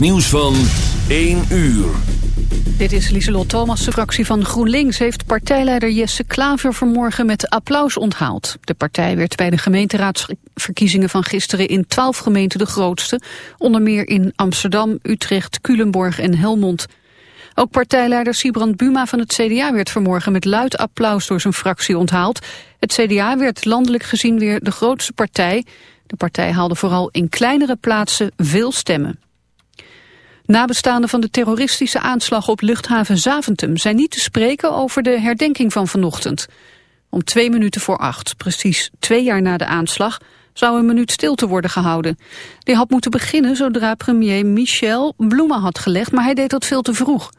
nieuws van 1 uur. Dit is Lieselot Thomas, de fractie van GroenLinks... heeft partijleider Jesse Klaver vanmorgen met applaus onthaald. De partij werd bij de gemeenteraadsverkiezingen van gisteren... in twaalf gemeenten de grootste, onder meer in Amsterdam, Utrecht, Culemborg en Helmond. Ook partijleider Sibrand Buma van het CDA werd vanmorgen... met luid applaus door zijn fractie onthaald. Het CDA werd landelijk gezien weer de grootste partij... De partij haalde vooral in kleinere plaatsen veel stemmen. Nabestaanden van de terroristische aanslag op luchthaven Zaventem zijn niet te spreken over de herdenking van vanochtend. Om twee minuten voor acht, precies twee jaar na de aanslag, zou een minuut stilte worden gehouden. Die had moeten beginnen zodra premier Michel bloemen had gelegd, maar hij deed dat veel te vroeg.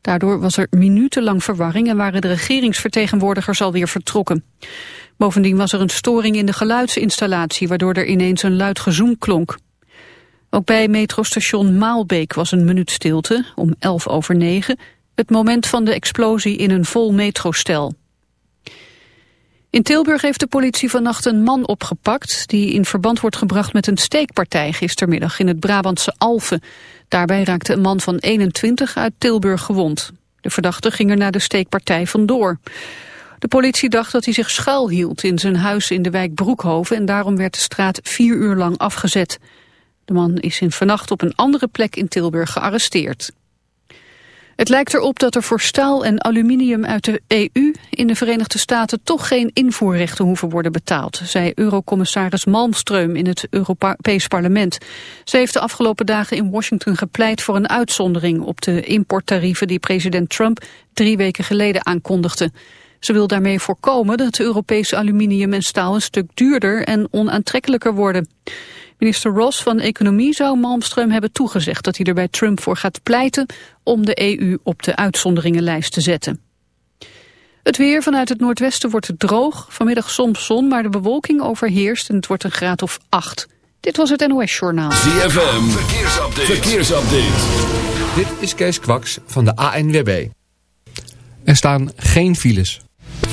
Daardoor was er minutenlang verwarring en waren de regeringsvertegenwoordigers alweer vertrokken. Bovendien was er een storing in de geluidsinstallatie, waardoor er ineens een luid gezoem klonk. Ook bij metrostation Maalbeek was een minuut stilte, om 11 over 9, het moment van de explosie in een vol metrostel. In Tilburg heeft de politie vannacht een man opgepakt... die in verband wordt gebracht met een steekpartij gistermiddag in het Brabantse Alphen. Daarbij raakte een man van 21 uit Tilburg gewond. De verdachte ging er na de steekpartij vandoor. De politie dacht dat hij zich schuilhield in zijn huis in de wijk Broekhoven... en daarom werd de straat vier uur lang afgezet. De man is in vannacht op een andere plek in Tilburg gearresteerd. Het lijkt erop dat er voor staal en aluminium uit de EU in de Verenigde Staten toch geen invoerrechten hoeven worden betaald, zei Eurocommissaris Malmström in het Europees Parlement. Ze heeft de afgelopen dagen in Washington gepleit voor een uitzondering op de importtarieven die president Trump drie weken geleden aankondigde. Ze wil daarmee voorkomen dat Europese aluminium en staal een stuk duurder en onaantrekkelijker worden. Minister Ross van Economie zou Malmström hebben toegezegd dat hij er bij Trump voor gaat pleiten om de EU op de uitzonderingenlijst te zetten. Het weer vanuit het noordwesten wordt het droog, vanmiddag soms zon, maar de bewolking overheerst en het wordt een graad of 8. Dit was het NOS Journaal. ZFM, verkeersupdate. verkeersupdate. Dit is Kees Kwaks van de ANWB. Er staan geen files.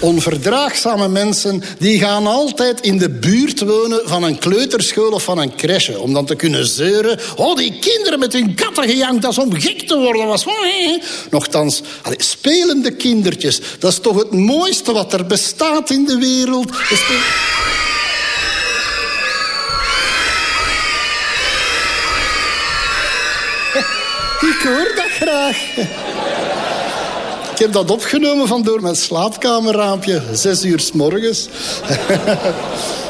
Onverdraagzame mensen die gaan altijd in de buurt wonen van een kleuterschool of van een crèche. Om dan te kunnen zeuren. Oh, die kinderen met hun katten gejankt, dat is om gek te worden. Was. Nochtans, allee, spelende kindertjes, dat is toch het mooiste wat er bestaat in de wereld. Ik hoor dat graag. Ik heb dat opgenomen van door mijn slaapkamerraampje. Zes uur s morgens.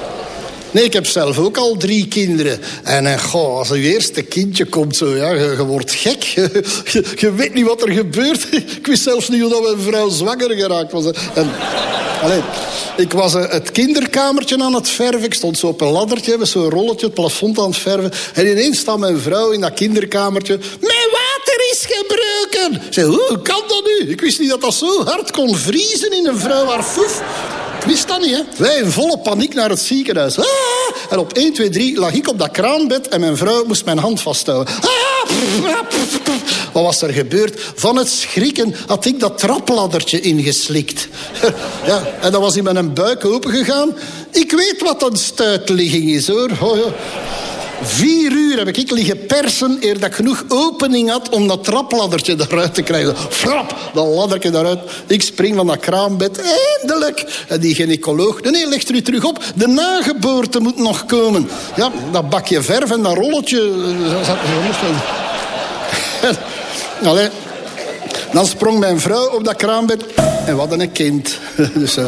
Nee, ik heb zelf ook al drie kinderen. En eh, goh, als je eerste kindje komt, zo, ja, je, wordt gek. Je, weet niet wat er gebeurt. Ik wist zelfs niet hoe dat mijn vrouw zwanger geraakt was. En, ik was eh, het kinderkamertje aan het verven. Ik stond zo op een laddertje met zo'n rolletje het plafond aan het verven. En ineens staat mijn vrouw in dat kinderkamertje. Mijn water is gebroken. Zei, hoe kan dat nu? Ik wist niet dat dat zo hard kon vriezen in een vrouw haar foef. Wist dat niet, hè. Wij in volle paniek naar het ziekenhuis. Ah! En op 1, 2, 3 lag ik op dat kraambed en mijn vrouw moest mijn hand vasthouden. Ah! Wat was er gebeurd? Van het schrikken had ik dat trapladdertje ingeslikt. Ja, en dat was in mijn buik opengegaan. Ik weet wat een stuitligging is, hoor. Oh. Vier uur heb ik liggen persen eer dat ik genoeg opening had om dat trapladdertje eruit te krijgen. Flap, dat laddertje eruit. Ik spring van dat kraambed. Eindelijk. En die gynaecoloog, nee, legt er u terug op. De nageboorte moet nog komen. Ja, dat bakje verf en dat rolletje. eh, Allee. Dan sprong mijn vrouw op dat kraambed en hadden een kind. Dus eh,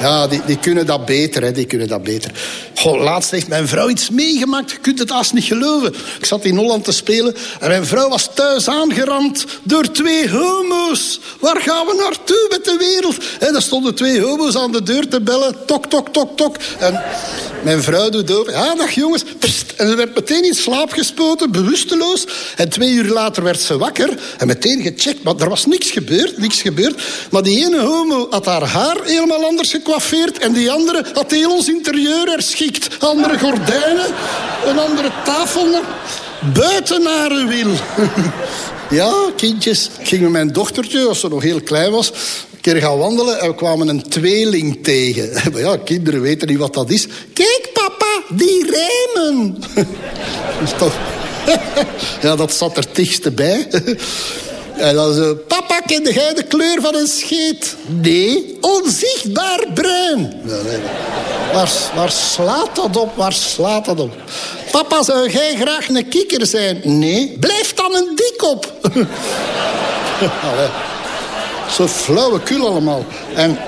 ja, die, die kunnen dat beter, hè, die kunnen dat beter. Goh, laatst heeft mijn vrouw iets meegemaakt, je kunt het haast niet geloven. Ik zat in Holland te spelen en mijn vrouw was thuis aangerand door twee homo's. Waar gaan we naartoe met de wereld? En er stonden twee homo's aan de deur te bellen, tok, tok, tok, tok. En mijn vrouw doet open. Ja, dag jongens. En ze werd meteen in slaap gespoten, bewusteloos. En twee uur later werd ze wakker en meteen gecheckt. Maar er was niks gebeurd, niks gebeurd. Maar die ene homo had haar haar helemaal anders gecoiffeerd. En die andere had heel ons interieur herschikt. Andere gordijnen, een andere tafel. Buiten haar wil. Ja, kindjes. Ik ging met mijn dochtertje, als ze nog heel klein was... keer gaan wandelen en we kwamen een tweeling tegen. Maar ja, kinderen weten niet wat dat is. Kijk, papa, die rijmen. Dat is toch... Ja, dat zat er dichtste bij. En dan zo... Papa, kende jij de kleur van een scheet? Nee, onzichtbaar bruin. Ja, nee. Waar, slaat dat op? Waar slaat dat op? Papa, zou jij graag een kikker zijn? Nee. Blijf dan een dikop. Allee. Zo flauwekul allemaal. En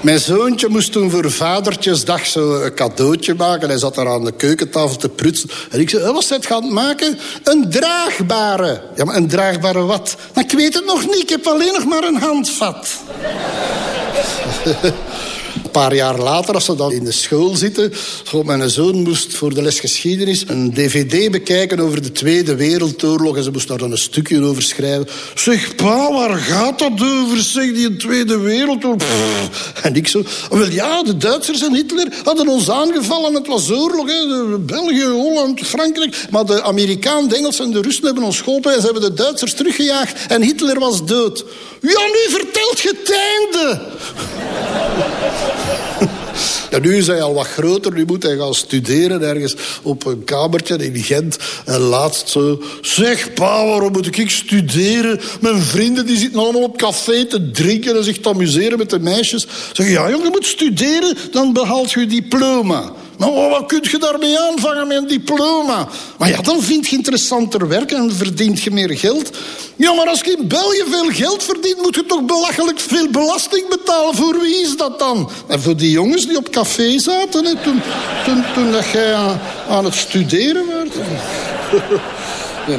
mijn zoontje moest toen voor vadertjesdag zo een cadeautje maken. Hij zat daar aan de keukentafel te prutsen. En ik zei, "Eh, wat het gaan maken? Een draagbare. Ja, maar een draagbare wat? Maar ik weet het nog niet. Ik heb alleen nog maar een handvat. Paar jaar later, als ze dan in de school zitten... mijn zoon moest voor de les geschiedenis een dvd bekijken over de Tweede Wereldoorlog. En ze moest daar dan een stukje over schrijven. Zeg, pa, waar gaat dat over, zeg, die Tweede Wereldoorlog? En ik zo, wel ja, de Duitsers en Hitler hadden ons aangevallen. Het was oorlog, hè. België, Holland, Frankrijk. Maar de Amerikanen, de Engelsen en de Russen hebben ons geholpen... en ze hebben de Duitsers teruggejaagd en Hitler was dood. Ja, nu vertelt je het einde. Nu is hij al wat groter. Nu moet hij gaan studeren ergens op een kamertje in Gent. En laatst zo... Zeg, pa, waarom moet ik studeren? Mijn vrienden die zitten allemaal op café te drinken... en zich te amuseren met de meisjes. Zeg, ja, jongen, je moet studeren, dan behaalt je diploma. Maar wat wat kun je daarmee aanvangen met een diploma? Maar ja, dan vind je interessanter werk en verdient je meer geld. Ja, maar als je in België veel geld verdient... moet je toch belachelijk veel belasting betalen. Voor wie is dat dan? En voor die jongens die op café zaten... Hè, toen, toen, toen dat jij aan, aan het studeren werd. Ja.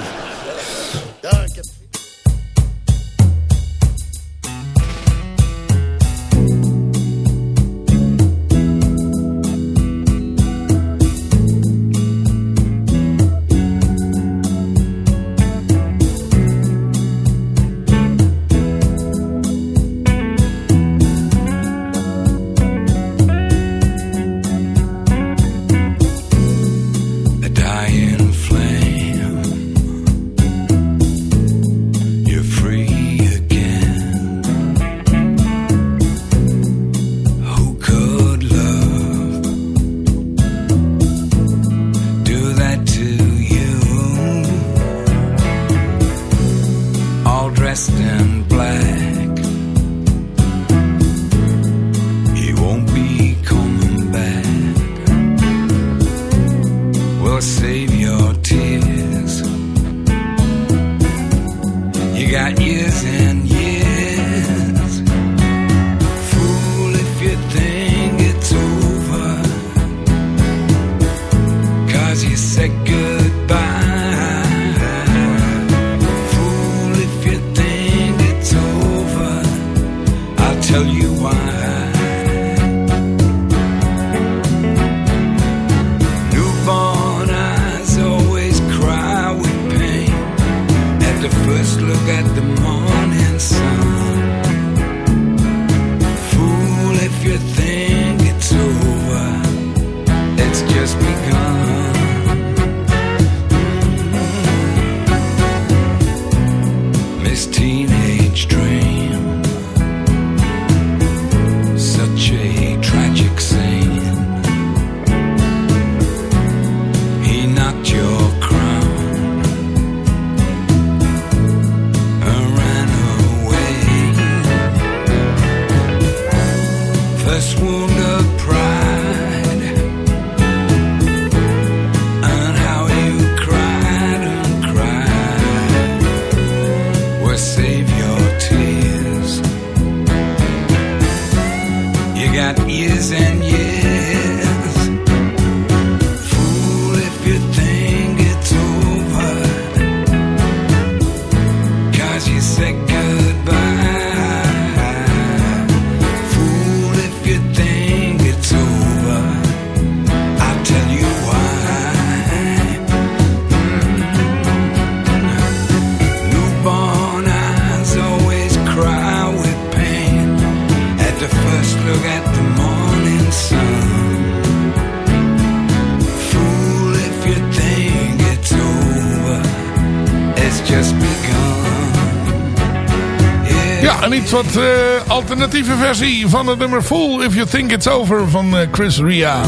Een iets wat eh, alternatieve versie van het nummer Fool If You Think It's Over van eh, Chris Ria.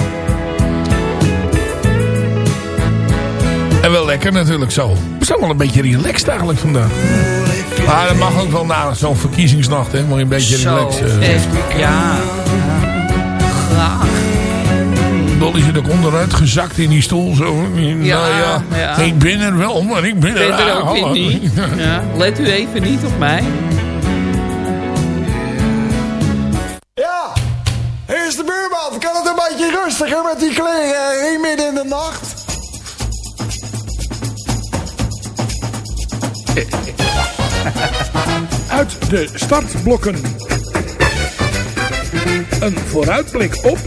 En wel lekker natuurlijk zo. We zijn wel een beetje relaxed eigenlijk vandaag. Maar dat mag ook wel na zo'n verkiezingsnacht, hè. Moet je een beetje Zo, relaxed. eh. ja. Graag. Dolly zit ook onderuit gezakt in die stoel. Zo. nou ja, ja. ik ben er wel, maar ik ben er, ben er ah, ook niet. Ja, let u even niet op mij. Rustiger met die kleren hier midden in de nacht? Uit de startblokken. Een vooruitblik op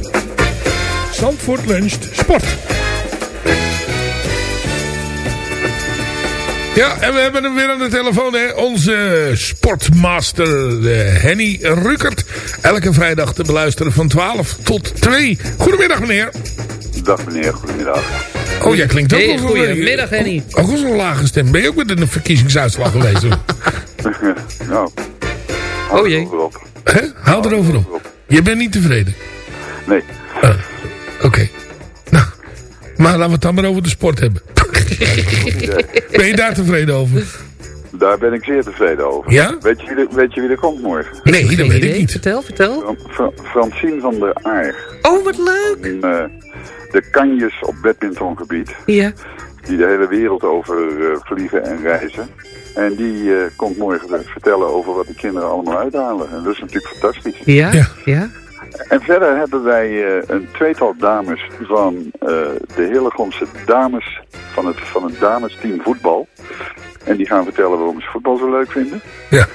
Zandvoort luncht sport. Ja, en we hebben hem weer aan de telefoon, hè. Onze sportmaster eh, Henny Ruckert. Elke vrijdag te beluisteren van 12 tot 2. Goedemiddag, meneer. Dag meneer, goedemiddag. Oh, jij klinkt ook Hey, wel goedemiddag, Henny. Ook als een lage stem. Ben je ook met een verkiezingsuitslag geweest? nou, Oh jee. Hè? Haal erover op. Je bent niet tevreden? Nee. Ah, Oké. Nou, maar laten we het dan maar over de sport hebben. ben je daar tevreden over? Daar ben ik zeer tevreden over. Ja? Weet je wie er, weet je wie er komt morgen? Nee, dat weet ik niet. Vertel, vertel. Fra- Francine van der Aar. Oh, wat leuk. In, eh, de kanjes op badmintongebied. Ja. Die de hele wereld over eh, vliegen en reizen. En die eh, komt morgen te vertellen over wat die kinderen allemaal uithalen. En dat is natuurlijk fantastisch. Ja, ja. En verder hebben wij eh, een tweetal dames van eh, de Hillegomse dames van het, van het damesteam voetbal. En die gaan vertellen waarom ze voetbal zo leuk vinden. Ja.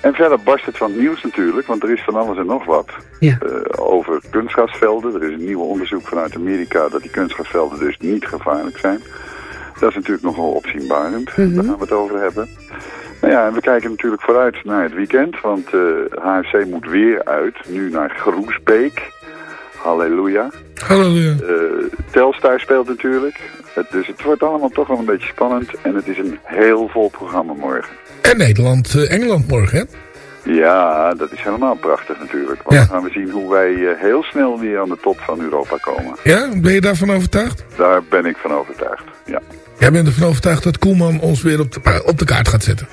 En verder barst het van het nieuws natuurlijk, want er is van alles en nog wat Ja. eh, over kunstgrasvelden. Er is een nieuw onderzoek vanuit Amerika dat die kunstgrasvelden dus niet gevaarlijk zijn. Dat is natuurlijk nogal opzienbarend. Mhm. Daar gaan we het over hebben. Nou ja, en we kijken natuurlijk vooruit naar het weekend, want eh HFC moet weer uit. Nu naar Groesbeek. Halleluja. Halleluja. Eh, Telstar speelt natuurlijk. Dus het wordt allemaal toch wel een beetje spannend. En het is een heel vol programma morgen. En Nederland, eh, Engeland morgen, hè? Ja, dat is helemaal prachtig natuurlijk. Want Ja. dan gaan we zien hoe wij eh, heel snel weer aan de top van Europa komen. Ja, ben je daarvan overtuigd? Daar ben ik van overtuigd, ja. Jij bent ervan overtuigd dat Koelman ons weer op de, op de kaart gaat zetten.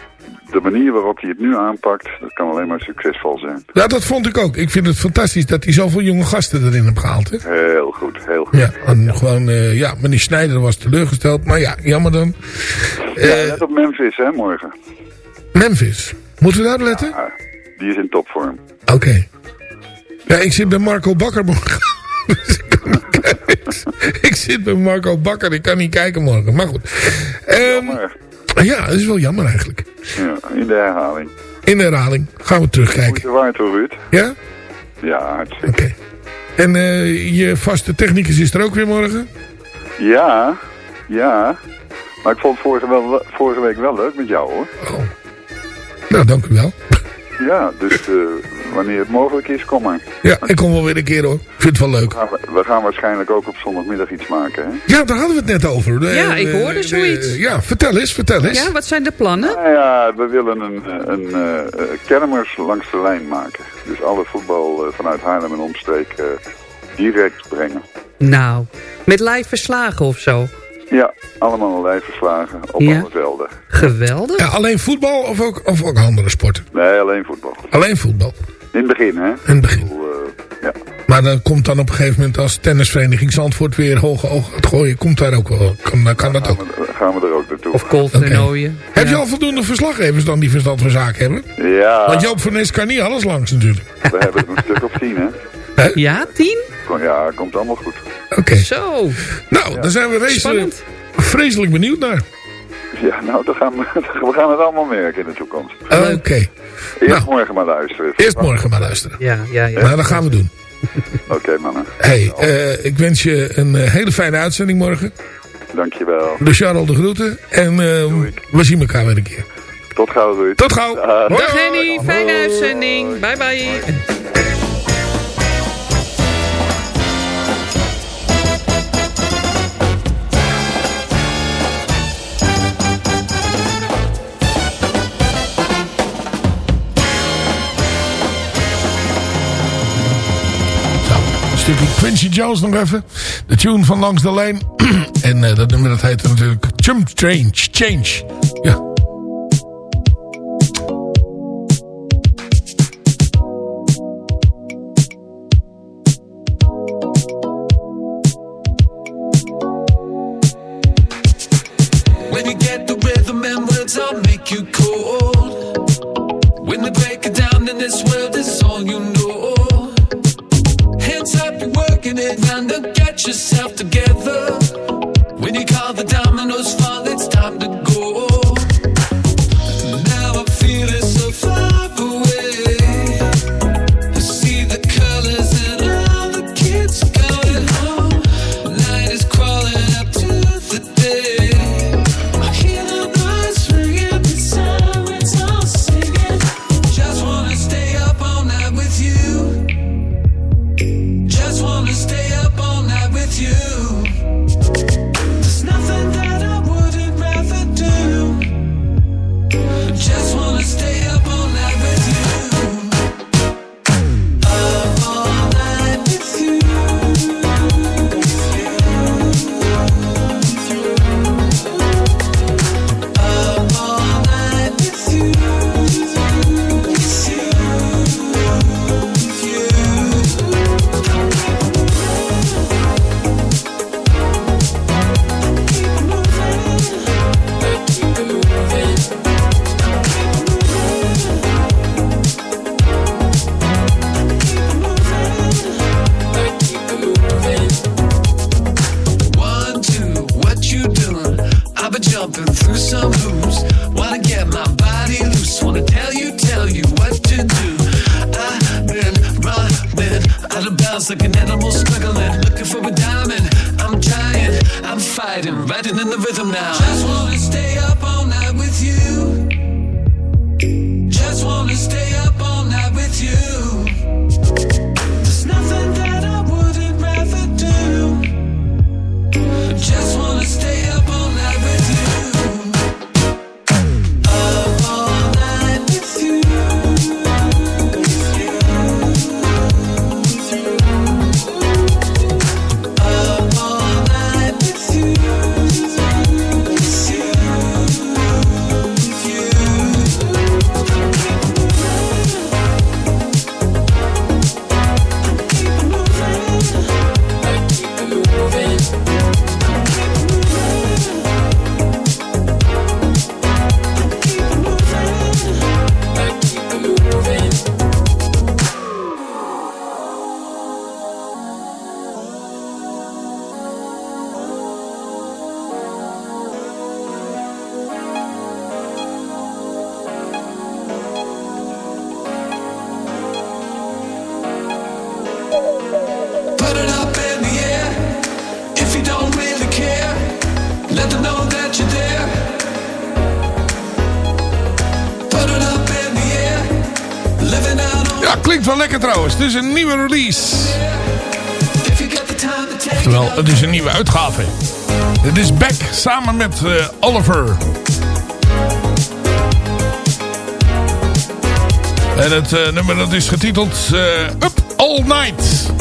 De manier waarop hij het nu aanpakt, dat kan alleen maar succesvol zijn. Ja, dat vond ik ook. Ik vind het fantastisch dat hij zoveel jonge gasten erin heeft gehaald. Hè? Heel goed, heel goed. Ja, en gewoon, eh, ja, meneer Snijder was teleurgesteld. Maar ja, jammer dan. Ja, Eh, net op Memphis, hè, morgen. Memphis. Moeten we daar letten? Ja, die is in topvorm. Oké. Ja, ik zit bij Marco Bakker morgen. Dus ik kan niet kijken. ik zit bij Marco Bakker. Ik kan niet kijken morgen. Maar goed. Ehm, ja, dat is wel jammer eigenlijk. Ja, in de herhaling. In de herhaling. Gaan we terugkijken. Moeite waard hoor, Ruud. Ja? Ja, hartstikke. En eh, je vaste technicus is er ook weer morgen? Ja, ja. Maar ik vond vorige, wel, vorige week wel leuk met jou, hoor. Nou, dank u wel. Ja, dus eh, wanneer het mogelijk is, kom maar. Ja, ik kom wel weer een keer hoor. Ik vind het wel leuk. We gaan, we gaan waarschijnlijk ook op zondagmiddag iets maken, hè? Ja, daar hadden we het net over. De- Ja, ik de- hoorde de- zoiets. ja, vertel eens, vertel eens. Ja, wat zijn de plannen? Nou ja, we willen een, een eh, eh, kermers langs de lijn maken. Dus alle voetbal eh, vanuit Haarlem en omstreek eh, direct brengen. Nou, met live verslagen of zo. Ja, allemaal lijfverslagen op Ja. alle velden. Geweldig. Ja, alleen voetbal of ook, of ook andere sporten? Nee, alleen voetbal. Alleen voetbal. In het begin, hè? In het begin. Eh, Maar dan komt dan op een gegeven moment als tennisvereniging Zandvoort weer hoge ogen gaat gooien. Komt daar ook wel. Kan, kan dat ook. gaan we er ook naartoe. Of golftoernooien. Heb je al voldoende verslaggevers dan die verstand van zaken hebben? Ja, Want Joop van Nes kan niet alles langs natuurlijk. we hebben een stuk of tien, hè? Ja, tien? Ja, komt allemaal goed. Oké. Zo. Nou, daar zijn we vreselijk, Spannend. vreselijk benieuwd naar. Ja, nou, dan gaan we, we gaan het allemaal merken in de toekomst. Oké. Eerst morgen maar luisteren. Eerst morgen maar luisteren. Ja, ja, ja. Nou, dat gaan we doen. Oké, mannen. Hey, eh, ik wens je een eh, hele fijne uitzending morgen. Dankjewel. De Charles de groeten. En eh, we zien elkaar weer een keer. Tot gauw, doei. Tot gauw. Dag. Henny, fijne uitzending. Bye bye. Stukje Quincy Jones nog even. De tune van Langs de Lijn. en eh, dat nummer dat heet natuurlijk Jump Change. Change. Ja. Stay up all night with you. Is een nieuwe release. Oftewel, het is een nieuwe uitgave. Dit is Beck samen met eh, Oliver. En het eh, nummer dat is getiteld eh, Up All Night.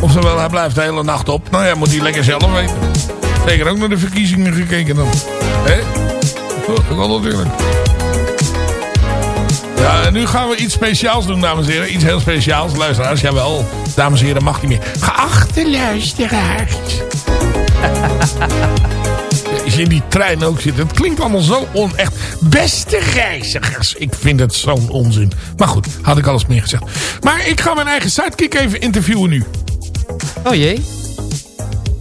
Oftewel, hij blijft de hele nacht op. Nou ja, moet hij lekker zelf weten. Zeker ook naar de verkiezingen gekeken dan. Hé? Dat wel natuurlijk. Ja, en nu gaan we iets speciaals doen, dames en heren. Iets heel speciaals. Luisteraars, jawel. Dames en heren, mag niet meer. Geachte luisteraars. Als je in die trein ook zit. Het klinkt allemaal zo onecht. Beste reizigers. Ik vind het zo'n onzin. Maar goed, had ik alles meer gezegd. Maar ik ga mijn eigen sidekick even interviewen nu. Oh jee.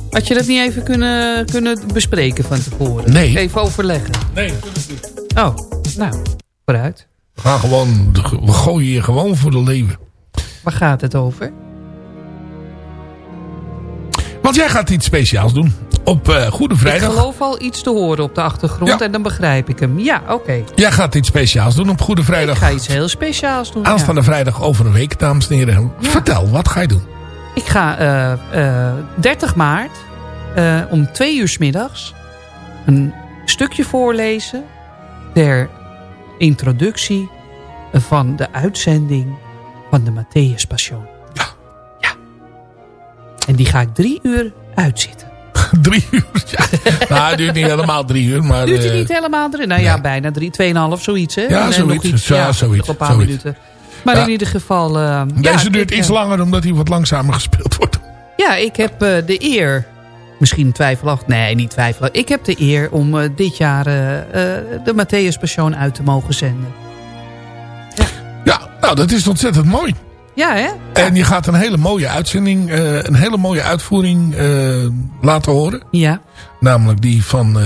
Had je dat niet even kunnen, kunnen bespreken van tevoren? Nee. Even overleggen? Nee, natuurlijk niet. Oh, nou, vooruit. We gaan gewoon, we gooien hier gewoon voor de leeuwen. Waar gaat het over? Want jij gaat iets speciaals doen. Op eh, Goede Vrijdag. Ik geloof al iets te horen op de achtergrond Ja. en dan begrijp ik hem. Ja, oké. Jij gaat iets speciaals doen op Goede Vrijdag. Ik ga iets heel speciaals doen. Aanstaande vrijdag over een week, dames en heren. Vertel, wat ga je doen? Ik ga eh, eh, 30 maart eh, om twee uur 's middags een stukje voorlezen ter introductie van de uitzending van de Matthäus Passion. Ja. Ja. En die ga ik drie uur uitzitten. drie uur? Ja. nou, het duurt niet helemaal drie uur. Maar, Duurt hij eh, niet helemaal drie? Nou ja, bijna drie, tweeënhalf, zoiets hè? Ja, En, eh, zoiets. Nog iets, Ja, ja, zoiets, een paar zoiets. minuten. Maar Ja. in ieder geval... eh, Deze ja, duurt ik, iets langer omdat hij wat langzamer gespeeld wordt. Ja, ik heb de eer, misschien twijfelachtig, nee niet twijfelachtig. Ik heb de eer om eh, dit jaar eh, eh, de Matthäus Passion uit te mogen zenden. Ja, nou dat is ontzettend mooi. Ja hè? En je gaat een hele mooie uitzending, een hele mooie uitvoering laten horen. Ja. Namelijk die van,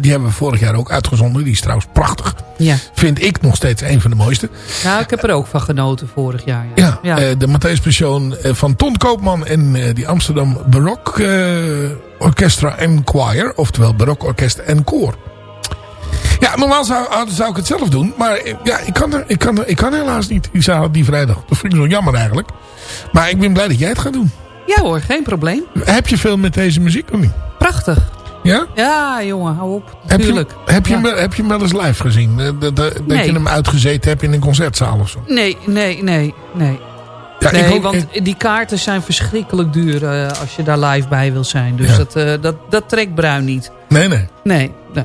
die hebben we vorig jaar ook uitgezonden. Die is trouwens prachtig. Ja. Vind ik nog steeds een van de mooiste. Nou, ik heb er ook van genoten vorig jaar. Ja. Ja, de Matthäus Passion eh, van Ton Koopman en die Amsterdam Barok Orchestra en Choir. Oftewel Barok Orkest en Koor. Ja, normaal zou, zou ik het zelf doen. Maar eh, ja, ik kan, er, ik, kan er, ik kan helaas niet die, zaal- die vrijdag. Dat vind ik zo jammer eigenlijk. Maar ik ben blij dat jij het gaat doen. ja hoor, geen probleem. Heb je veel met deze muziek of niet? Prachtig. Ja? Ja, jongen, hou op. Heb je, Tuurlijk. heb, je, hem- heb je hem wel eens live gezien? Dat, dat, dat Nee. je hem uitgezeten hebt in een concertzaal of zo? Nee, nee, nee, nee. Ja, nee, want die kaarten zijn verschrikkelijk duur eh, als je daar live bij wil zijn. Dus Ja. dat, eh, dat, dat trekt Bruin niet. Nee, nee. Nee. nee.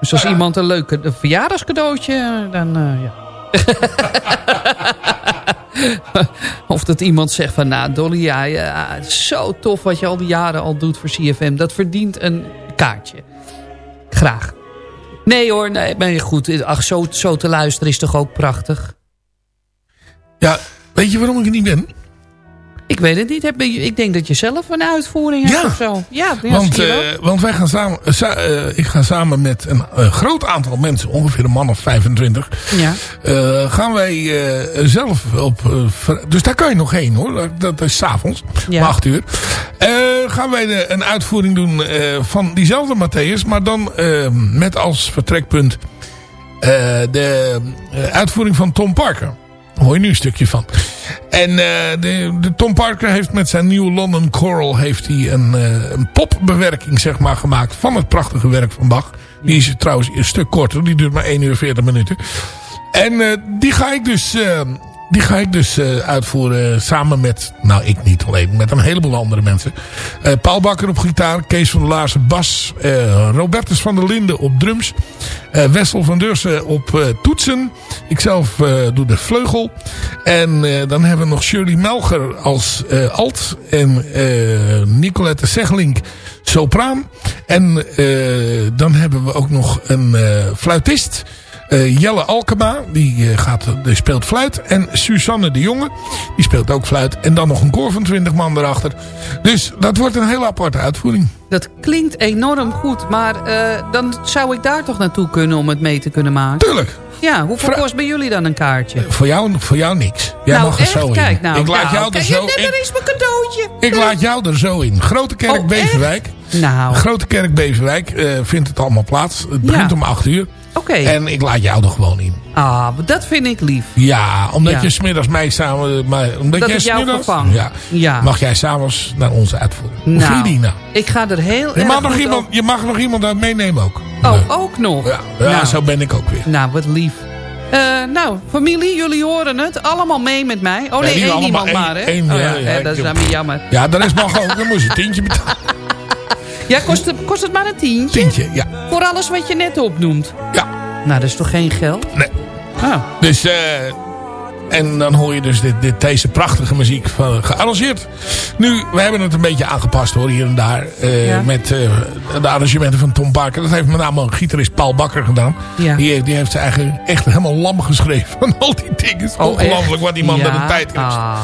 Dus als iemand een leuk een verjaardagscadeautje, dan eh, ja. of dat iemand zegt van, nou Dolly, ja, zo tof wat je al die jaren al doet voor CFM. Dat verdient een kaartje. Graag. Nee hoor, nee, maar goed. Ach, zo, zo te luisteren is toch ook prachtig? Ja, weet je waarom ik er niet ben? Ik weet het niet. Ik denk dat je zelf een uitvoering hebt Ja. of zo. Ja, Want, eh, want wij gaan samen, eh, eh, ik ga samen met een groot aantal mensen, ongeveer een man of 25, ja. gaan wij zelf op... dus daar kan je nog heen hoor, dat, is s'avonds, Ja. om 8 uur. Gaan wij de, een uitvoering doen van diezelfde Matthäus, maar dan met als vertrekpunt de uitvoering van Tom Parker. Hoor je nu een stukje van. En eh, de, de Tom Parker heeft met zijn nieuwe London Choral heeft hij een, eh, een popbewerking zeg maar, gemaakt van het prachtige werk van Bach. Die is trouwens een stuk korter. Die duurt maar 1 uur 40 minuten. En eh, die ga ik dus, die ga ik dus eh, uitvoeren samen met, nou ik niet alleen, met een heleboel andere mensen. Eh, Paul Bakker op gitaar, Kees van der Laarsen bas, eh, Robertus van der Linden op drums, Wessel van Deursen op toetsen. Ikzelf doe de vleugel. En dan hebben we nog Shirley Melger als alt en Nicolette Seglink sopraan. En dan hebben we ook nog een fluitist. Eh, Jelle Alkema, die, eh, gaat, die speelt fluit. En Suzanne de Jonge, die speelt ook fluit. En dan nog een koor van 20 man erachter. Dus dat wordt een hele aparte uitvoering. Dat klinkt enorm goed, maar eh, dan zou ik daar toch naartoe kunnen om het mee te kunnen maken. Tuurlijk. Ja, hoeveel Vra- kost bij jullie dan een kaartje? Voor jou, voor jou niks. Jij nou, mag er zo in. Kijk nou. ik laat nou, jou er zo in. Is mijn cadeautje. Ik laat jou er zo in. Grote Kerk Oh, Beverwijk. Nou, Grote Kerk Beverwijk vindt het allemaal plaats. Het begint Ja. om 8 uur. Oké. En ik laat jou er gewoon in. Ah, dat vind ik lief. Ja, omdat Ja. je smiddags mij samen... Maar, omdat Dat jij smiddags-. Ja, Ja. Mag jij s'avonds naar onze uitvoering. Hoe Nou, nou? Ik ga er heel Je erg mag, nog iemand, je mag nog iemand uit meenemen ook. Oh, Nee. ook nog? Ja, ja nou, zo ben ik ook weer. nou, wat lief. Eh, nou, familie, jullie horen het. Allemaal mee met mij. Oh nee, één iemand één- maar, hè? één, oh, ja, ja, ja, ja, dat is weer jammer. Ja, dan is mag ook. Dan moet je een tientje betalen. Ja, kost het, kost het maar een tientje? Tientje, ja. Voor alles wat je net opnoemt? Ja. Nou, dat is toch geen geld? Nee. Dus, eh, en dan hoor je dus dit, dit, deze prachtige muziek van, gearrangeerd. Nu, we hebben het een beetje aangepast hoor, hier en daar. eh, Ja. Met eh, de arrangementen van Tom Parker. Dat heeft met name gitarist Paul Bakker gedaan. Ja. Die, heeft- die heeft ze eigenlijk echt helemaal lam geschreven van al die dingen. Het is Oh, Ongelooflijk wat die man Ja? met de tijd heeft. Ah.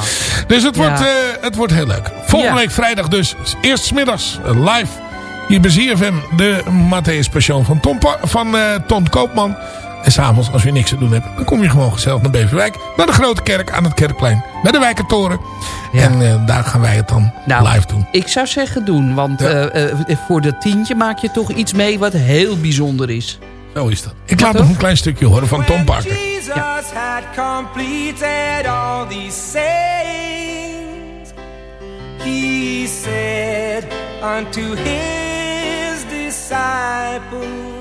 Dus het, Ja. wordt, eh, het wordt heel leuk. Volgende Ja. week vrijdag dus. Eerst 's middags eh, live. Hier bij ZFM. De Matthäus Passion van Tom, Pa- van, eh, Tom Koopman. En s'avonds als je niks te doen hebt. Dan kom je gewoon gezellig naar Beverwijk. Naar de Grote Kerk aan het Kerkplein. Bij de Wijkertoren. En eh, daar gaan wij het dan Nou, live doen. Ik zou zeggen doen, want eh, eh, voor dat tientje maak je toch iets mee wat heel bijzonder is. Zo is dat. Ik laat nog een klein stukje horen van Tom Parker. Jesus had completed all these sayings. He said unto 再不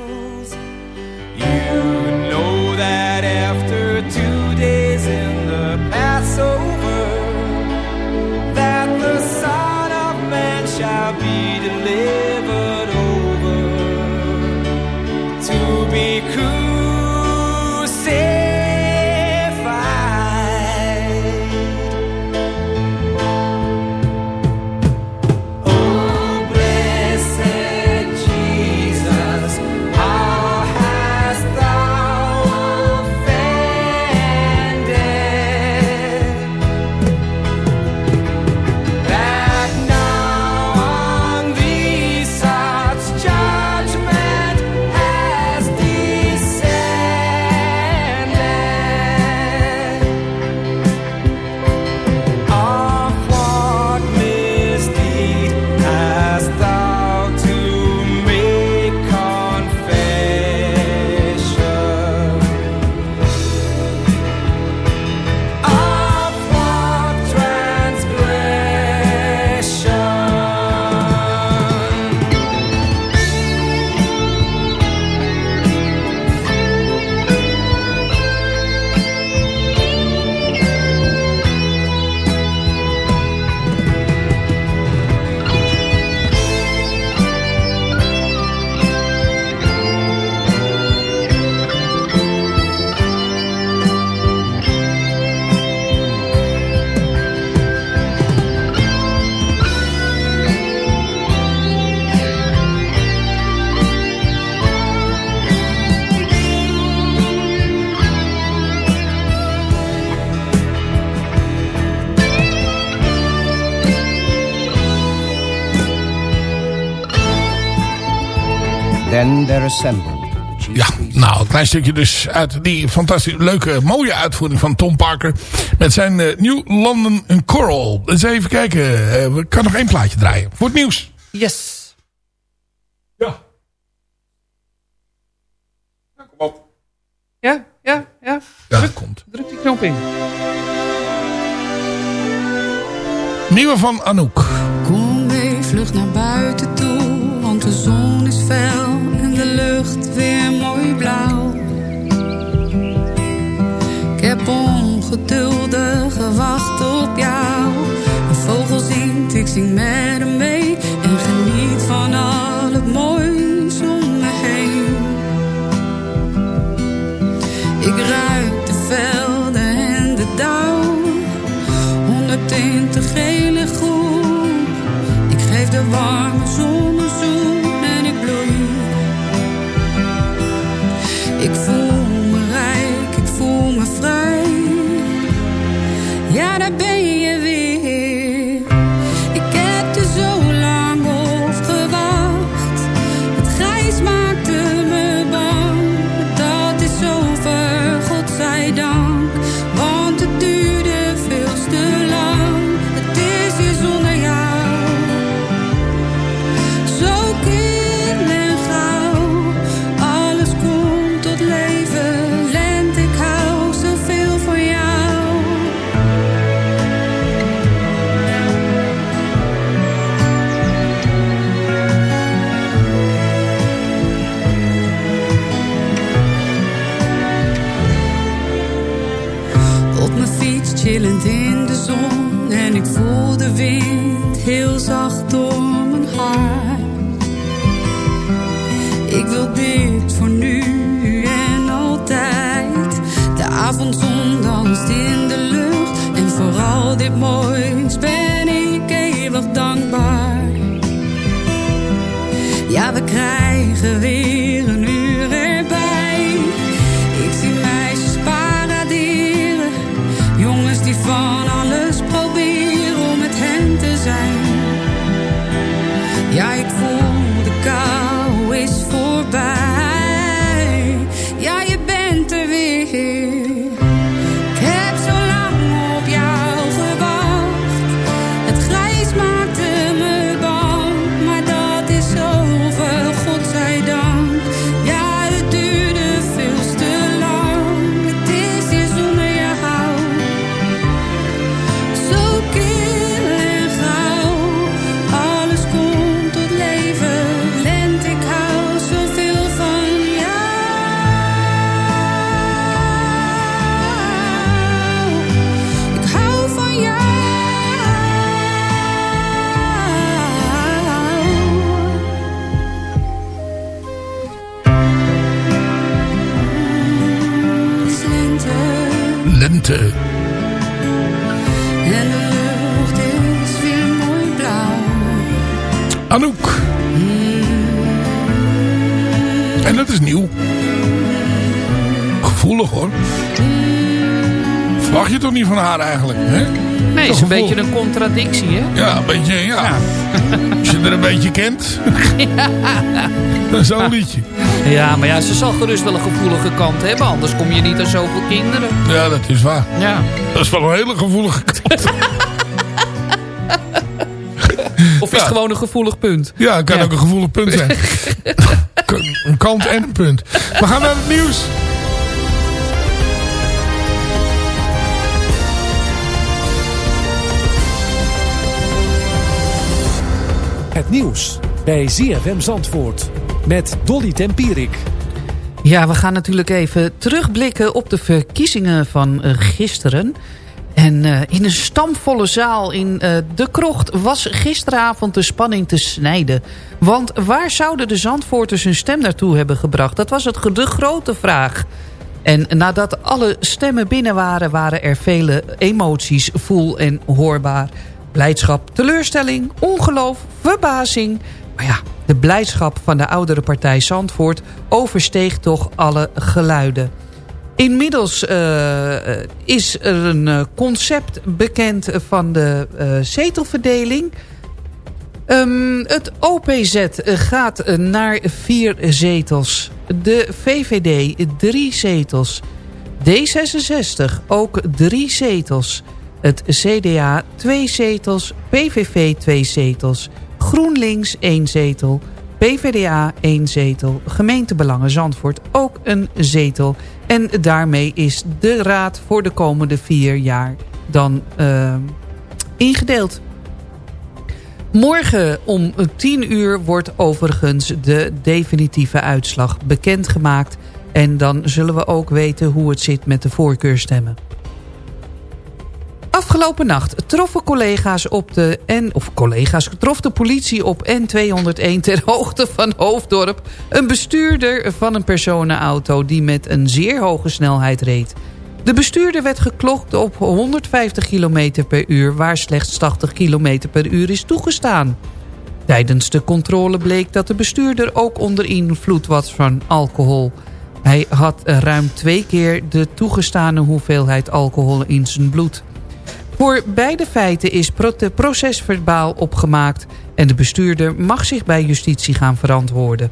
Then there assembled. Ja, nou, een klein stukje dus uit die fantastisch leuke, mooie uitvoering van Tom Parker. Met zijn eh, New London Choral. Dus even kijken, eh, we kan nog één plaatje draaien. Voor het nieuws. Yes. Ja, ja, ja. Ja, druk, komt. druk die knop in. Nieuwe van Anouk. Kom mee, vlug naar buiten toe, want de zon is fel lucht weer mooi blauw. Ik heb ongeduldig gewacht op jou. Een vogel zingt, ik zing met En dat is nieuw. Gevoelig hoor. Verwacht je toch niet van haar eigenlijk, hè? Nee, Toch is een beetje een contradictie, hè? Ja, een beetje, ja. Als je er een beetje kent, dan is zo'n liedje. Ja, maar ja, ze zal gerust wel een gevoelige kant hebben. Anders kom je niet aan zoveel kinderen. Ja, dat is waar. Ja. Dat is wel een hele gevoelige kant. Of is het gewoon een gevoelig punt? Ja, het kan Ja. ook een gevoelig punt zijn. een kant en een punt. We gaan naar het nieuws. Het nieuws bij ZFM Zandvoort met Dolly Tempierik. Ja, we gaan natuurlijk even terugblikken op de verkiezingen van eh, gisteren. En eh, in een stamvolle zaal in eh, De Krocht was gisteravond de spanning te snijden. Want waar zouden de Zandvoorters hun stem naartoe hebben gebracht? Dat was het, de grote vraag. En nadat alle stemmen binnen waren, waren er vele emoties voel en hoorbaar. Blijdschap, teleurstelling, ongeloof, verbazing. Maar ja, de blijdschap van de oudere partij Zandvoort oversteeg toch alle geluiden. Inmiddels eh, eh, is er een eh, concept bekend van de zetelverdeling. Ehm, het OPZ gaat naar vier zetels. De VVD drie zetels. D66 ook drie zetels. Het CDA twee zetels. PVV twee zetels. GroenLinks één zetel. PVDA één zetel. Gemeentebelangen Zandvoort ook een zetel. En daarmee is de raad voor de komende vier jaar dan eh, ingedeeld. Morgen om 10 uur wordt overigens de definitieve uitslag bekendgemaakt. En dan zullen we ook weten hoe het zit met de voorkeurstemmen. Afgelopen nacht troffen collega's op de N of collega's trof de politie op N201 ter hoogte van Hoofddorp een bestuurder van een personenauto die met een zeer hoge snelheid reed. De bestuurder werd geklokt op 150 km per uur waar slechts 80 km per uur is toegestaan. Tijdens de controle bleek dat de bestuurder ook onder invloed was van alcohol. Hij had ruim twee keer de toegestane hoeveelheid alcohol in zijn bloed. Voor beide feiten is pro- procesverbaal opgemaakt... en de bestuurder mag zich bij justitie gaan verantwoorden.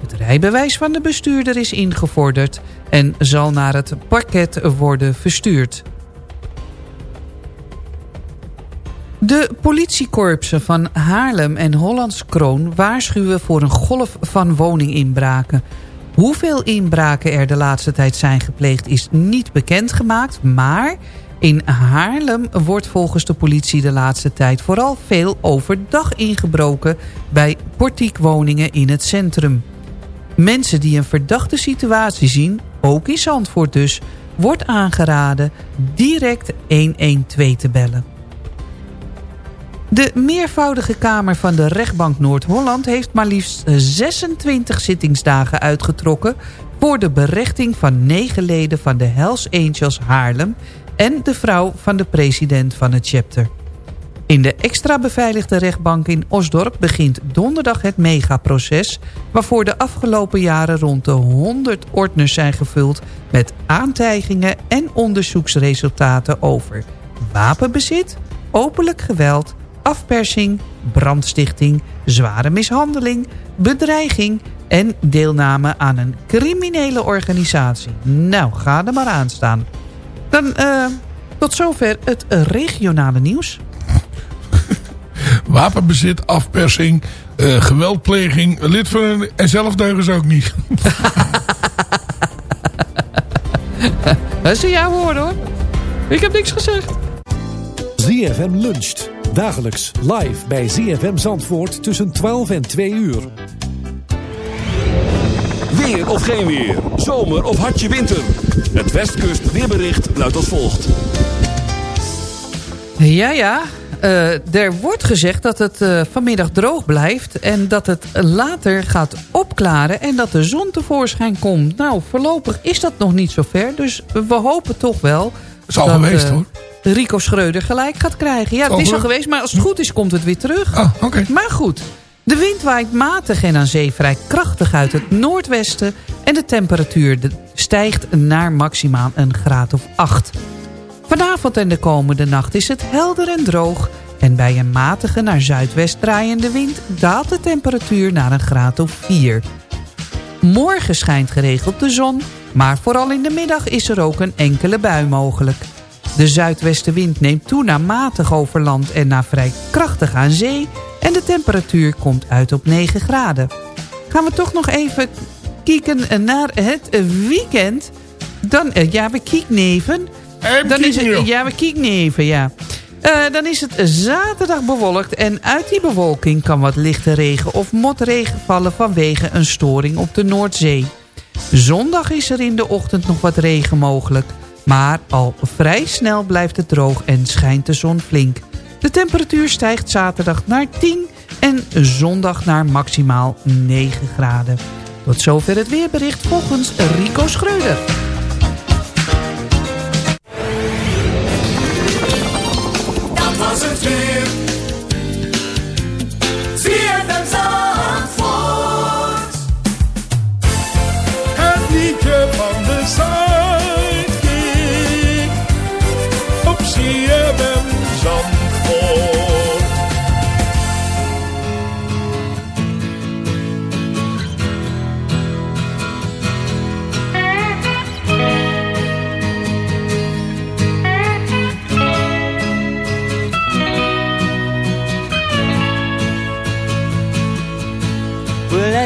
Het rijbewijs van de bestuurder is ingevorderd... en zal naar het parket worden verstuurd. De politiekorpsen van Haarlem en Hollands Kroon waarschuwen voor een golf van woninginbraken. Hoeveel inbraken er de laatste tijd zijn gepleegd is niet bekendgemaakt, maar in Haarlem wordt volgens de politie de laatste tijd vooral veel overdag ingebroken bij portiekwoningen in het centrum. Mensen die een verdachte situatie zien, ook in Zandvoort dus, wordt aangeraden direct 112 te bellen. De meervoudige Kamer van de rechtbank Noord-Holland heeft maar liefst 26 zittingsdagen uitgetrokken voor de berechting van negen leden van de Hells Angels Haarlem... en de vrouw van de president van het chapter. In de extra beveiligde rechtbank in Osdorp begint donderdag het megaproces... waarvoor de afgelopen jaren rond de 100 ordners zijn gevuld... met aantijgingen en onderzoeksresultaten over wapenbezit, openlijk geweld... afpersing, brandstichting, zware mishandeling, bedreiging... en deelname aan een criminele organisatie. Nou, ga er maar aan staan. Dan eh, tot zover het regionale nieuws. Wapenbezit, afpersing, eh, geweldpleging, lid van een... En zelfdeugen ze ook niet. Dat is jouw woord hoor. Ik heb niks gezegd. ZFM luncht. Dagelijks live bij ZFM Zandvoort tussen 12 en 2 uur. Weer of geen weer. Zomer of hartje winter. Het Westkust weerbericht luidt als volgt. Ja, ja. Eh, er wordt gezegd dat het eh, vanmiddag droog blijft... en dat het later gaat opklaren en dat de zon tevoorschijn komt. Nou, voorlopig is dat nog niet zo ver. Dus we hopen toch wel... Is al dat, geweest, eh, hoor. Rico Schreuder gelijk gaat krijgen. Ja, Is al het is al geweest, maar als het goed is komt het weer terug. Ah, oké. Maar goed, de wind waait matig en aan zee vrij krachtig uit het noordwesten... en de temperatuur stijgt naar maximaal een graad of 8. Vanavond en de komende nacht is het helder en droog... en bij een matige naar zuidwest draaiende wind... daalt de temperatuur naar een graad of 4. Morgen schijnt geregeld de zon... maar vooral in de middag is er ook een enkele bui mogelijk. De zuidwestenwind neemt toe naar matig over land en naar vrij krachtig aan zee... en de temperatuur komt uit op 9 graden. Gaan we toch nog even kijken naar het weekend. Dan, eh, ja, we kijken even. Dan is het, ja, we kijken even, ja. Eh, dan is het zaterdag bewolkt en uit die bewolking kan wat lichte regen of motregen vallen vanwege een storing op de Noordzee. Zondag is er in de ochtend nog wat regen mogelijk. Maar al vrij snel blijft het droog en schijnt de zon flink. De temperatuur stijgt zaterdag naar 10 en zondag naar maximaal 9 graden. Tot zover het weerbericht volgens Rico Schreuder. Dat was het weer.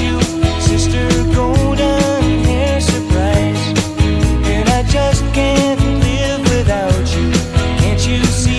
You sister golden hair surprise, and I just can't live without you. Can't you see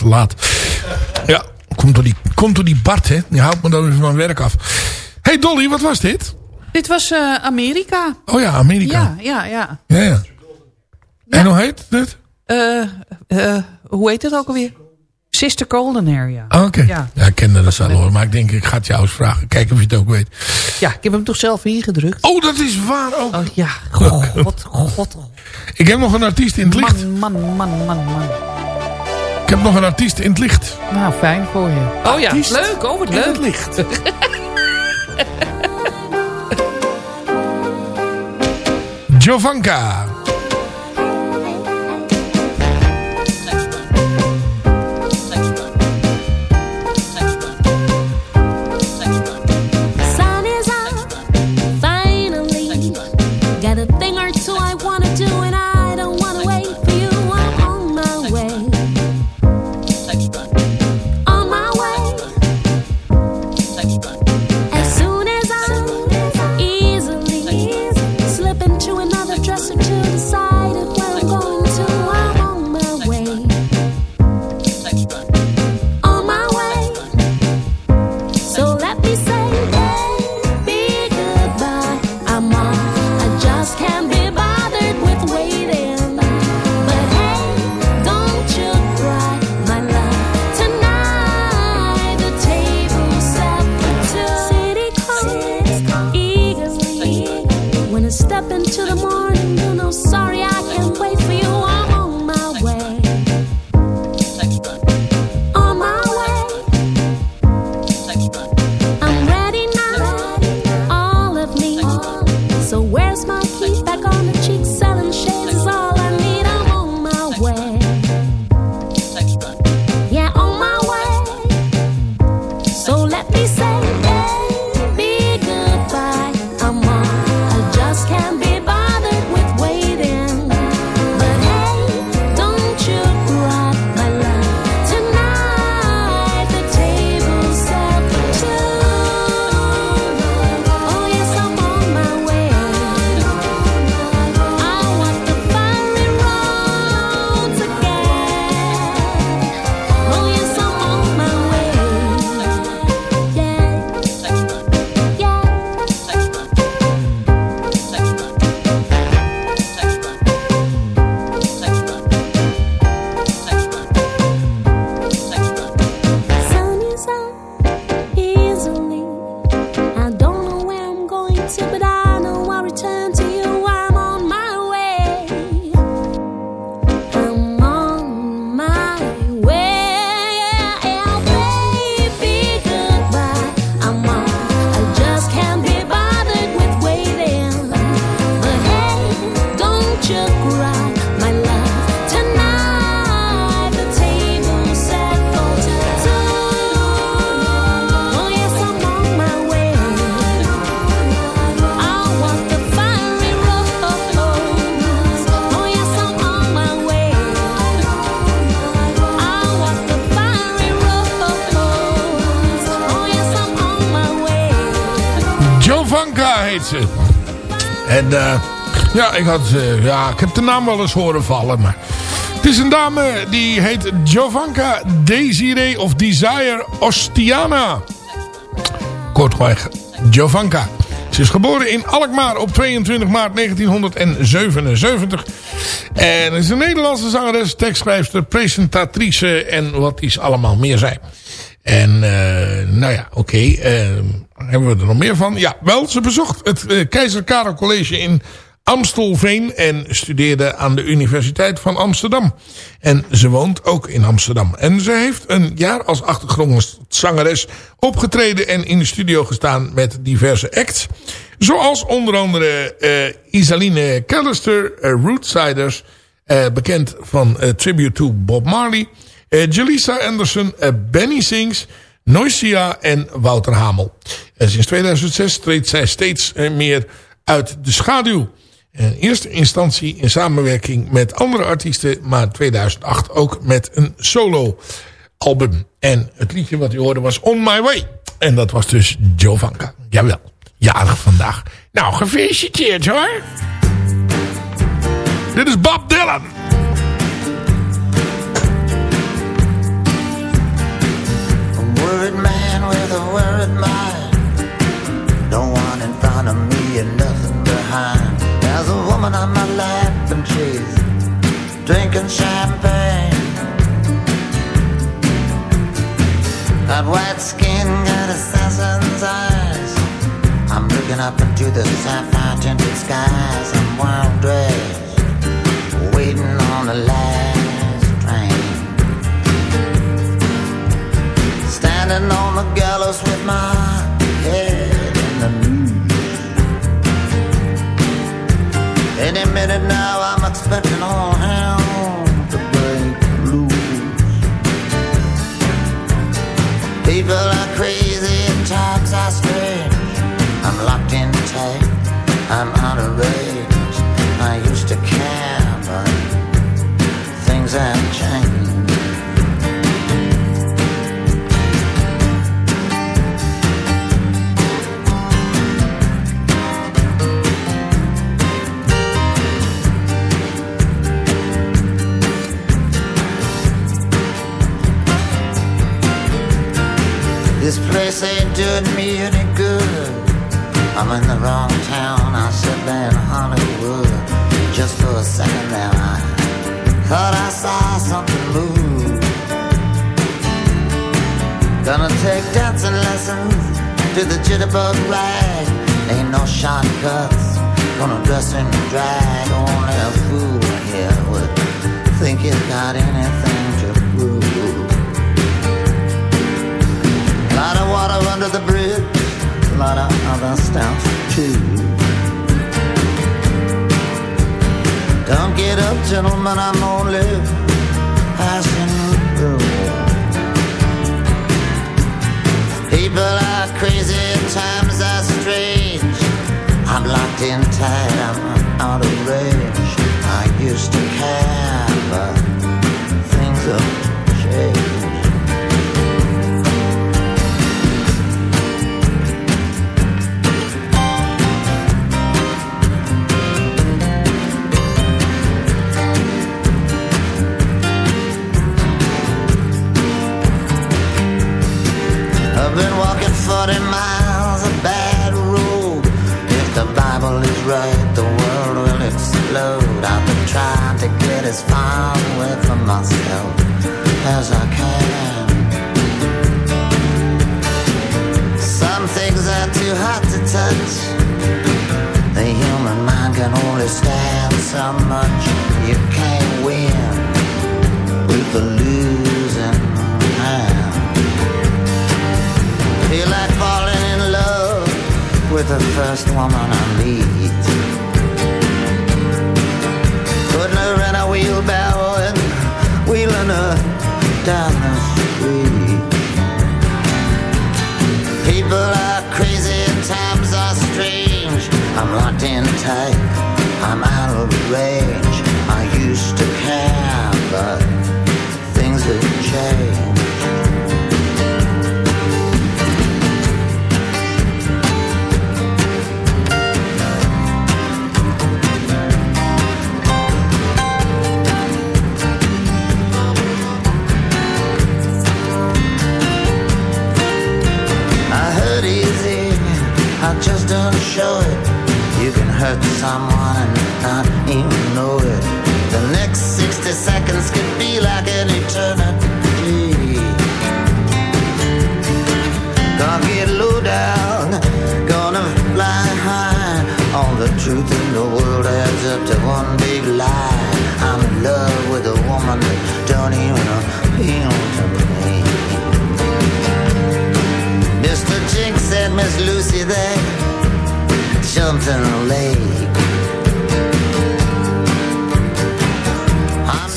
te laat. Ja, komt door die, komt door die Bart, hè. Die houdt me dan even van werk af. hey Dolly, wat was dit? Dit was eh, Amerika. Oh ja, Amerika. Ja, ja, ja. Ja, ja. En hoe heet het? Eh, eh, hoe heet het ook alweer? Sister Golden Area. Ah, Oké. Ja. Ja. ik kende dat al hoor. Maar ik denk, ik ga het jou eens vragen. Kijken of je het ook weet. ja, ik heb hem toch zelf ingedrukt. Oh, dat is waar ook. Oh ja, god, god. Ik heb nog een artiest in het licht. Man, man, man, man, man. Ik heb nog een artiest in het licht. Nou, fijn voor je. Oh ja, leuk. Oh, wat in leuk. het licht. Jovanka. Way. Jovanka heet ze. En eh, ja, ik had, eh, ja, ik heb de naam wel eens horen vallen. Maar het is een dame die heet Jovanka Desiree of Desire Ostiana. Kortweg Jovanka. Ze is geboren in Alkmaar op 22 maart 1977. En is een Nederlandse zangeres, tekstschrijfster, presentatrice en wat is allemaal meer zij. En eh, nou ja, oké. eh, hebben we er nog meer van? Ja, wel, ze bezocht het eh, Keizer Karel College in Amstelveen en studeerde aan de Universiteit van Amsterdam. En ze woont ook in Amsterdam. En ze heeft een jaar als achtergrondzangeres opgetreden en in de studio gestaan met diverse acts. Zoals onder andere eh, Isaline Callister, uh, Rootsiders, bekend van Tribute to Bob Marley. Eh, Jalisa Anderson, eh, Benny Sings, Noisia en Wouter Hamel. En sinds 2006 treedt zij steeds eh, meer uit de schaduw. In eerste instantie in samenwerking met andere artiesten, maar in 2008 ook met een solo album. En het liedje wat u hoorde was On My Way. En dat was dus Jovanka. Jawel, jarig vandaag. Nou, gefeliciteerd hoor. Dit is Bob Dylan. Worried man with a worried mind. No one in front of me and nothing behind. There's a woman on my lap and she's drinking champagne. Got white skin, got assassin's eyes. I'm looking up into the sapphire tinted skies. I'm wild dressed, Standing on the gallows with my head in the noose. Any minute now, I'm expecting to the jitterbug rag. Ain't no shortcuts. Gonna dress in drag. Only a fool here would think he's got anything to prove. Lot of water under the bridge, lot of other stuff too. Don't get up, gentlemen, I'm only passing People are crazy, times are strange. I'm locked in tight, I'm out of range. I used to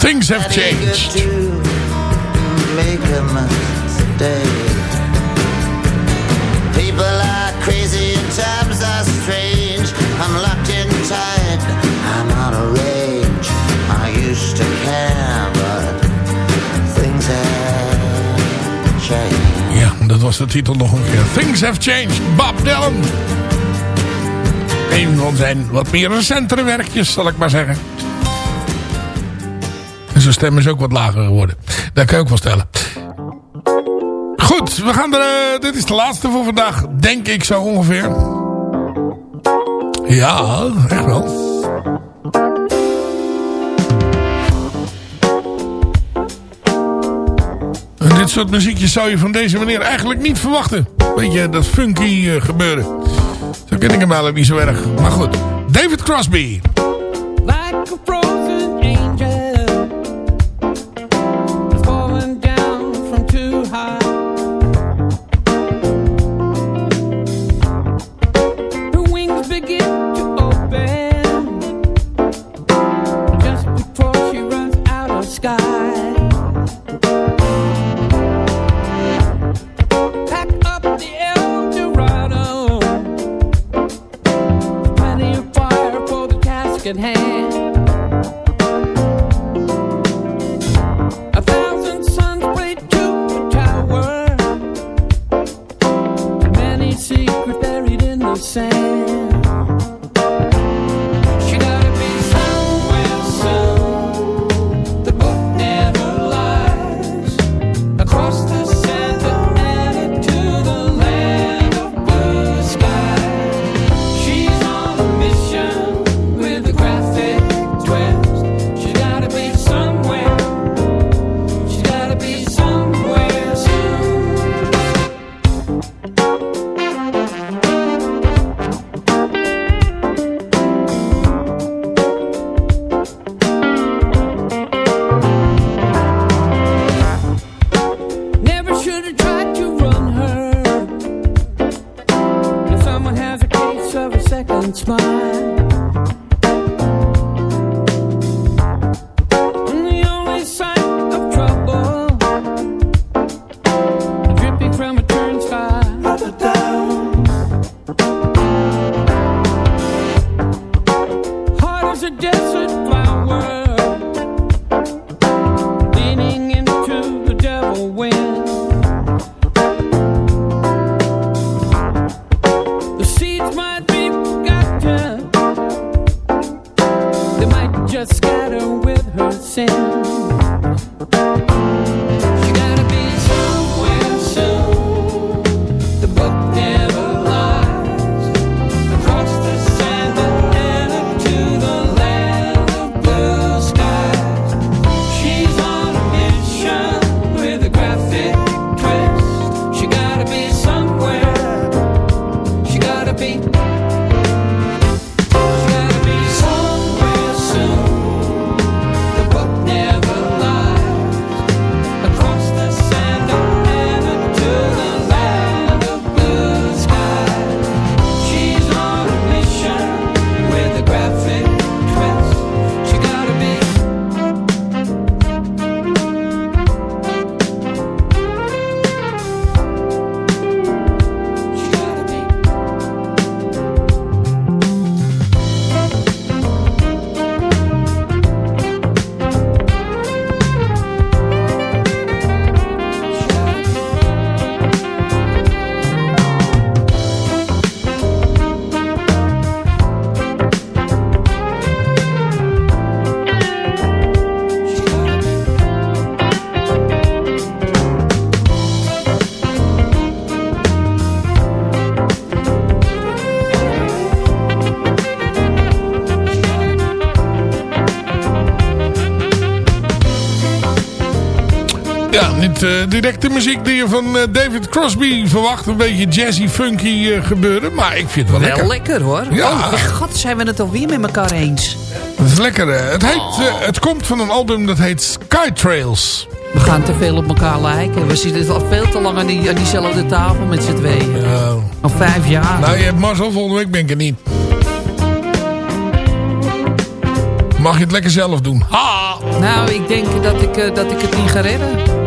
Things have changed. Make a mistake. People are crazy and times are strange. I'm locked in tight. I'm out of range. I used to care, but things have changed. Ja, dat was de titel nog een keer. Things have changed. Bob Dylan. Een van zijn wat meer recentere werkjes, zal ik maar zeggen. En zijn stem is ook wat lager geworden. Dat kan je ook wel stellen. Goed, we gaan er... eh, dit is de laatste voor vandaag. Denk ik zo ongeveer. Ja, echt wel. En dit soort muziekjes zou je van deze meneer eigenlijk niet verwachten. Weet je, dat funky eh, gebeuren. Ken ik hem eigenlijk niet zo erg. Maar goed, David Crosby. like second hand. Eh, directe muziek die je van eh, David Crosby verwacht. Een beetje jazzy, funky eh, gebeuren. Maar ik vind het wel, wel lekker. lekker hoor. Ja. Oh, god, zijn we het alweer met elkaar eens. Dat is lekker. Het, heet, oh. het komt van een album dat heet Sky Trails. We gaan te veel op elkaar lijken. We zitten al veel te lang aan, die, aan diezelfde tafel met z'n tweeën. Ja. Al vijf jaar. Nou, je hebt Marcel, volgende week ben ik er niet. Mag je het lekker zelf doen. Ha! Nou, ik denk dat ik, dat ik het niet ga redden.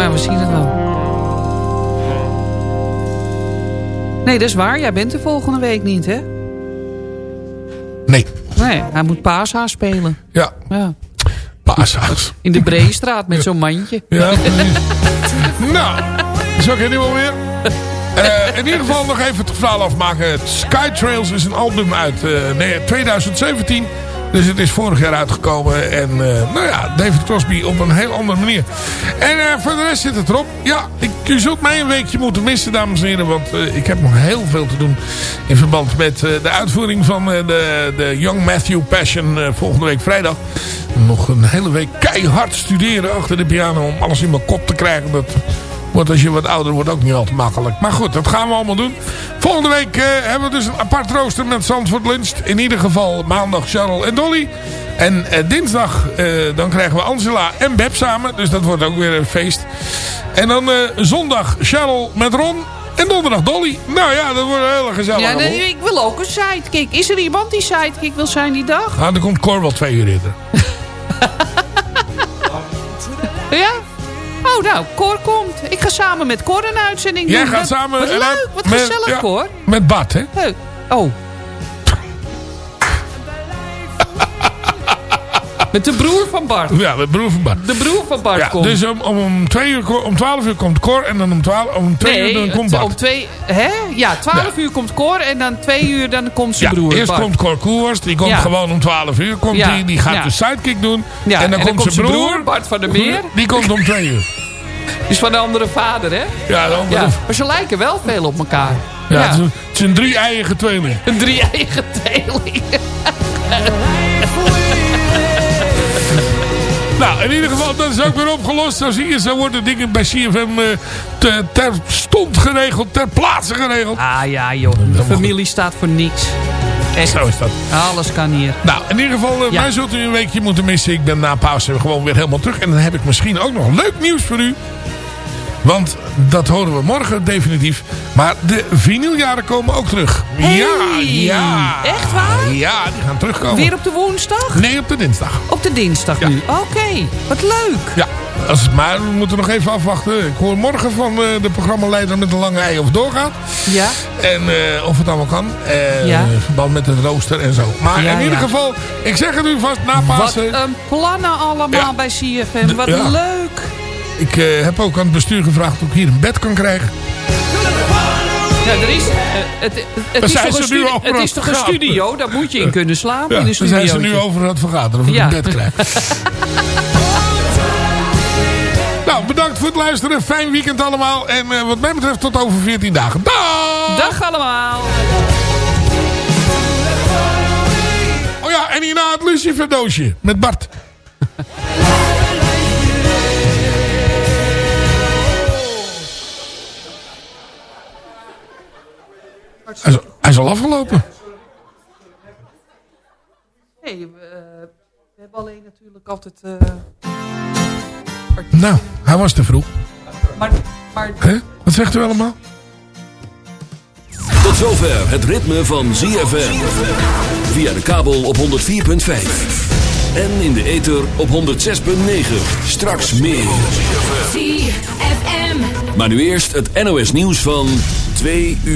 Maar we zien het wel. Nee, dat is waar. Jij bent er volgende week niet, hè? Nee. Nee, hij moet paashaas spelen. Ja. ja. Paashaas. In de Breestraat met zo'n mandje. Ja, nou, zo ken je wel weer. Eh, in ieder geval nog even het verhaal afmaken. Skytrails is een album uit eh, nee, 2017. Dus het is vorig jaar uitgekomen. En eh, nou ja, David Crosby op een heel andere manier. En eh, voor de rest zit het erop. Ja, ik, je zult mij een weekje moeten missen, dames en heren. Want eh, ik heb nog heel veel te doen. In verband met de uitvoering van de, de Young Matthew Passion volgende week vrijdag. Nog een hele week keihard studeren achter de piano. Om alles in mijn kop te krijgen. Dat wordt als je wat ouder wordt ook niet al te makkelijk. Maar goed, dat gaan we allemaal doen. Volgende week eh, hebben we dus een apart rooster met Zandvoort Lunch. In ieder geval maandag Charles en Dolly. En eh, dinsdag eh, dan krijgen we Angela en Beb samen. Dus dat wordt ook weer een feest. En dan eh, zondag Charles met Ron. En donderdag Dolly. Nou ja, dat wordt een hele gezellige Ja, nee, ik wil ook een sidekick. Is er iemand die sidekick wil zijn die dag? Ah, dan komt Cor wel twee uur eerder. Ja? Oh, nou, Cor komt. Ik ga samen met Cor een uitzending Jij doen. gaat Wat- samen... Wat en leuk, dan wat met- gezellig, ja, Cor. Met Bart, hè? Leuk. Oh. Met de broer van Bart. Ja, de broer van Bart. De broer van Bart Ja, komt. dus om, om, twee uur, om 12 uur komt Cor en dan om, 12, om twee nee, uur dan komt Bart. om twee... Hè? Ja, 12 uur komt Cor en dan twee uur dan komt zijn Ja, broer eerst Bart. komt Cor Koers, die komt gewoon om 12 uur. Komt die, die gaat de sidekick doen. Ja, en dan komt zijn broer, Bart van der Meer. Die komt om 2 uur. Die is van een andere vader, hè? Ja, maar ze lijken wel veel op elkaar. Ja, Het, is een, het is een drie-eiige tweeling. Een drie-eigen teling. Nou, in ieder geval, dat is ook weer opgelost. Zo zie je, zo worden dingen bij CFM eh, te- ter stond geregeld, ter plaatse geregeld. Ah ja, joh. De familie staat voor niks. Zo is dat. Alles kan hier. Nou, in ieder geval, eh, Ja. mij zult u een weekje moeten missen. Ik ben na pauze gewoon weer helemaal terug. En dan heb ik misschien ook nog leuk nieuws voor u. Want dat horen we morgen definitief. Maar de vinyljaren komen ook terug. Hey, ja, ja. Echt waar? Ja, die gaan terugkomen. Weer op de woensdag? Nee, op de dinsdag. Op de dinsdag nu. Oké, wat leuk. Ja, als het maar, we moeten nog even afwachten. Ik hoor morgen van eh, de programmaleider met de lange ei of het doorgaat. Ja. En eh, of het allemaal kan. Eh, Ja. In verband met het rooster en zo. Maar Ja, in ieder ja. geval, ik zeg het u vast na Wat Pasen. een plannen allemaal bij CFM. Wat leuk. Ik heb ook aan het bestuur gevraagd of ik hier een bed kan krijgen. Ja, er is, het, het, is toch een het is toch een studio? Daar moet je in kunnen slapen Ja, in een daar zijn ze nu over aan het vergaderen of ik Ja. een bed krijg. bedankt voor het luisteren. Fijn weekend allemaal. En eh, wat mij betreft tot over 14 dagen. Dag! Dag allemaal. Oh ja, en hierna het Lucifer doosje met Bart. Hij is, hij is al afgelopen. Nee, we, eh, we hebben alleen natuurlijk altijd... eh, Nou, hij was te vroeg. maar, maar Hè? Wat zegt u allemaal? Tot zover het ritme van ZFM. Via de kabel op 104.5. En in de ether op 106.9. Straks meer. ZFM. Maar nu eerst het NOS nieuws van 2 uur.